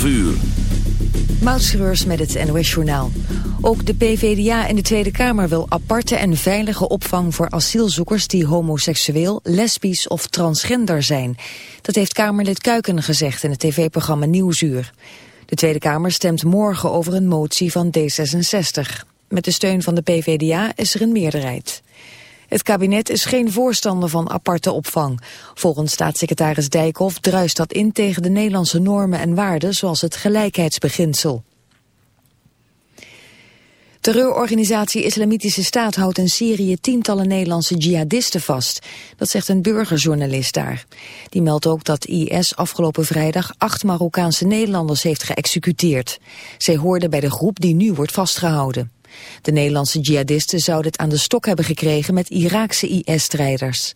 12 uur. Moutschreurs met het NOS Journaal. Ook de PVDA in de Tweede Kamer wil aparte en veilige opvang voor asielzoekers die homoseksueel, lesbisch of transgender zijn. Dat heeft Kamerlid Kuiken gezegd in het tv-programma Nieuwsuur. De Tweede Kamer stemt morgen over een motie van D66. Met de steun van de PVDA is er een meerderheid. Het kabinet is geen voorstander van aparte opvang. Volgens staatssecretaris Dijkhoff druist dat in tegen de Nederlandse normen en waarden zoals het gelijkheidsbeginsel. Terreurorganisatie Islamitische Staat houdt in Syrië tientallen Nederlandse jihadisten vast. Dat zegt een burgerjournalist daar. Die meldt ook dat IS afgelopen vrijdag acht Marokkaanse Nederlanders heeft geëxecuteerd. Zij hoorden bij de groep die nu wordt vastgehouden. De Nederlandse jihadisten zouden het aan de stok hebben gekregen met Iraakse IS-strijders.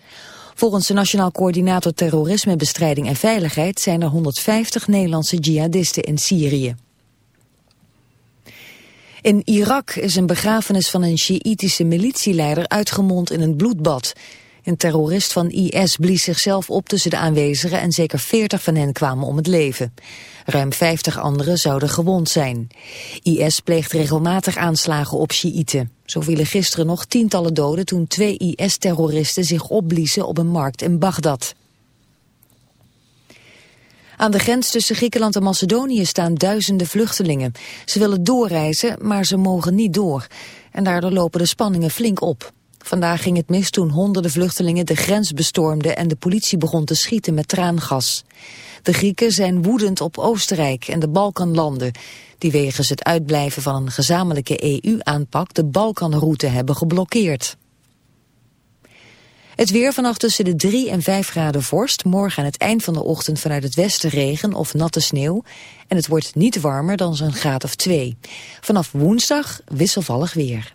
Volgens de Nationaal Coördinator Terrorismebestrijding en Veiligheid zijn er 150 Nederlandse jihadisten in Syrië. In Irak is een begrafenis van een Sjiïtische militieleider uitgemond in een bloedbad. Een terrorist van IS blies zichzelf op tussen de aanwezigen en zeker 40 van hen kwamen om het leven. Ruim 50 anderen zouden gewond zijn. IS pleegt regelmatig aanslagen op Sjiïten. Zo vielen gisteren nog tientallen doden toen twee IS-terroristen zich opbliezen op een markt in Bagdad. Aan de grens tussen Griekenland en Macedonië staan duizenden vluchtelingen. Ze willen doorreizen, maar ze mogen niet door. En daardoor lopen de spanningen flink op. Vandaag ging het mis toen honderden vluchtelingen de grens bestormden en de politie begon te schieten met traangas. De Grieken zijn woedend op Oostenrijk en de Balkanlanden, die wegens het uitblijven van een gezamenlijke EU-aanpak de Balkanroute hebben geblokkeerd. Het weer vannacht tussen de 3 en 5 graden vorst. Morgen aan het eind van de ochtend vanuit het westen regen of natte sneeuw. En het wordt niet warmer dan zo'n graad of 2. Vanaf woensdag wisselvallig weer.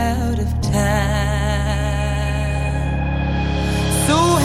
time. sweet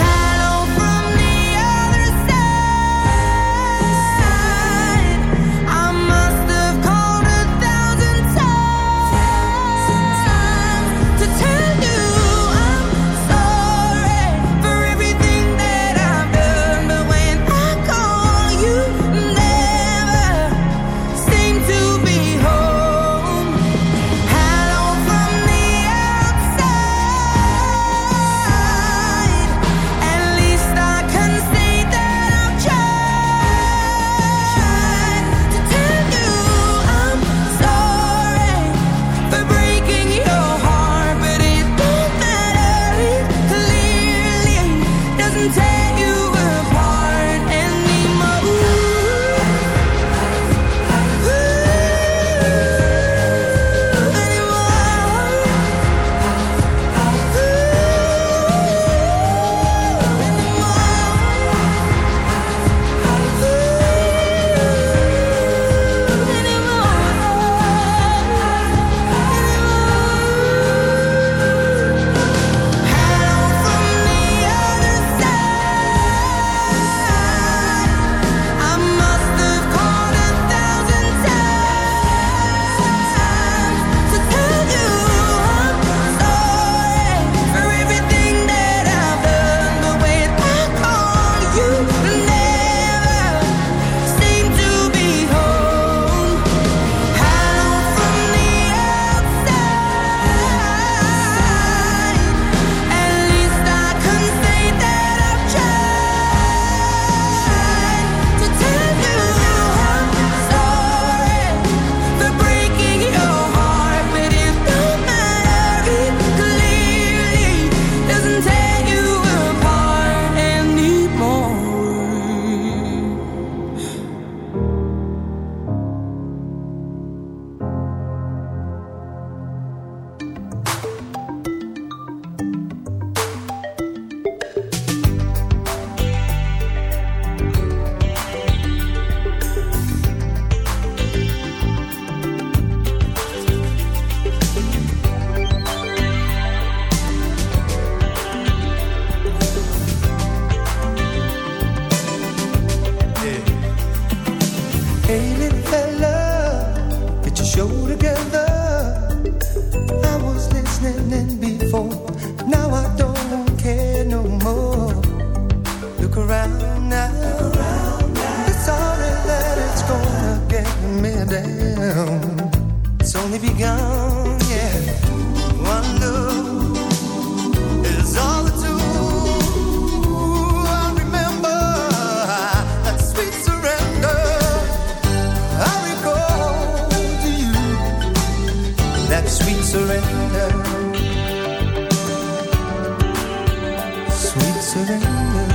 sweet surrender.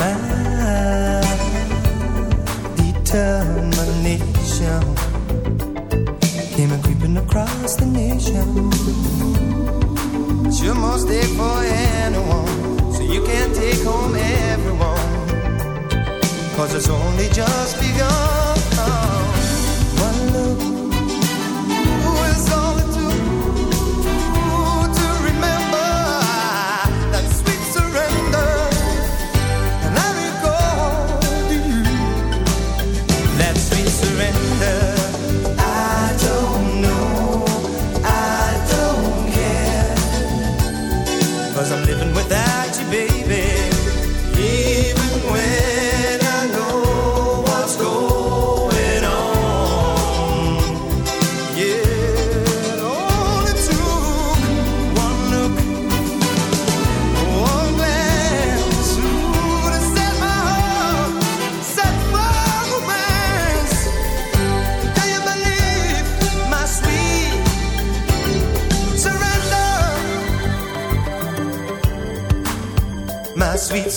My determination came a creeping across the nation. She must stay for anyone, so you can't take home everyone. Cause it's only just begun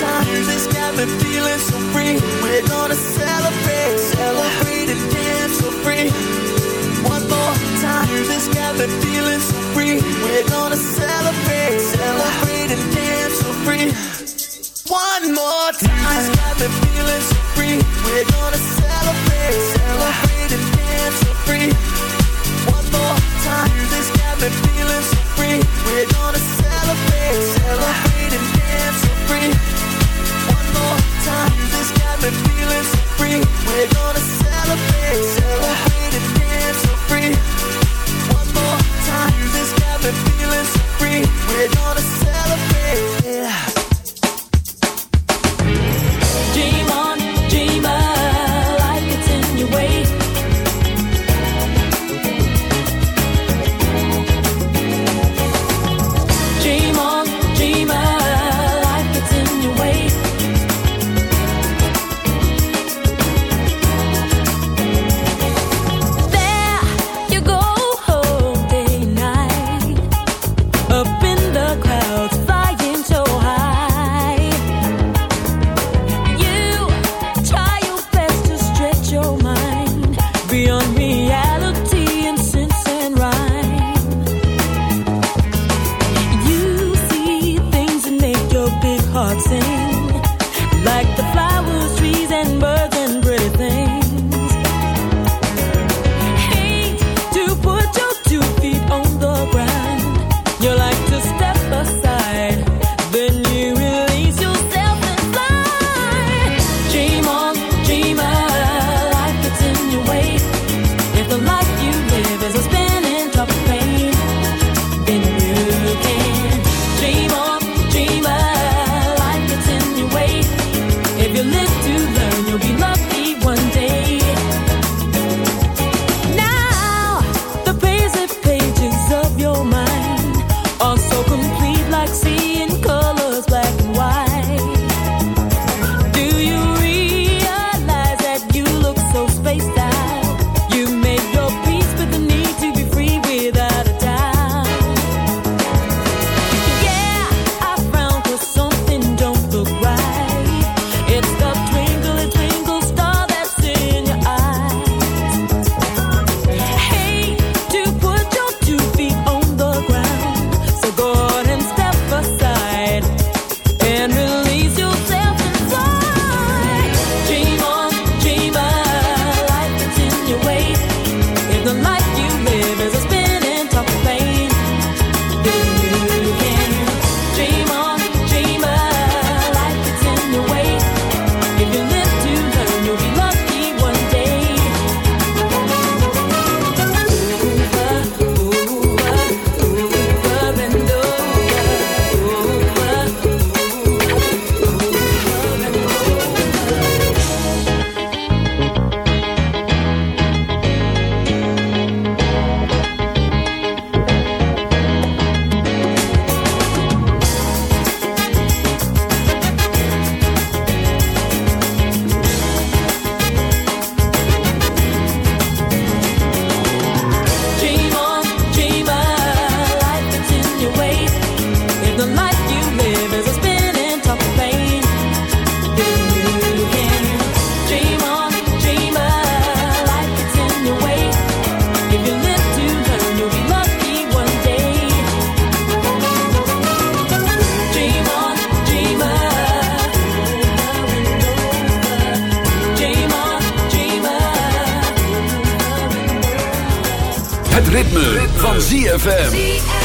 time. Music's got me feeling so free. We're gonna celebrate, celebrate and dance free. One more time. Got me feeling so learn, you'll be lucky one day. Ritme, van ZFM.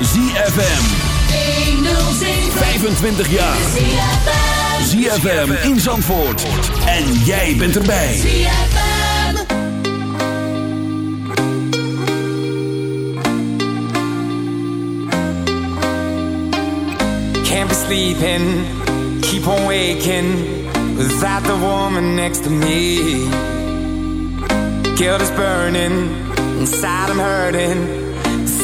ZFM. 25 jaar. ZFM in Zandvoort. En jij bent erbij. Can't be sleeping. Keep on waking. Without the woman next to me. Guilt is burning. Inside I'm hurting.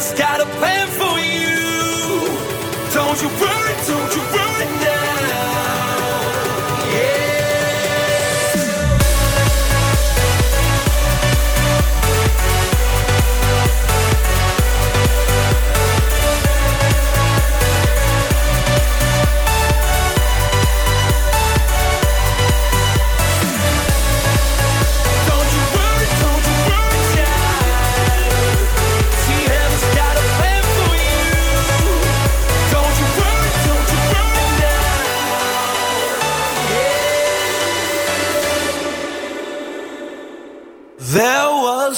got a plan for you. Don't you worry too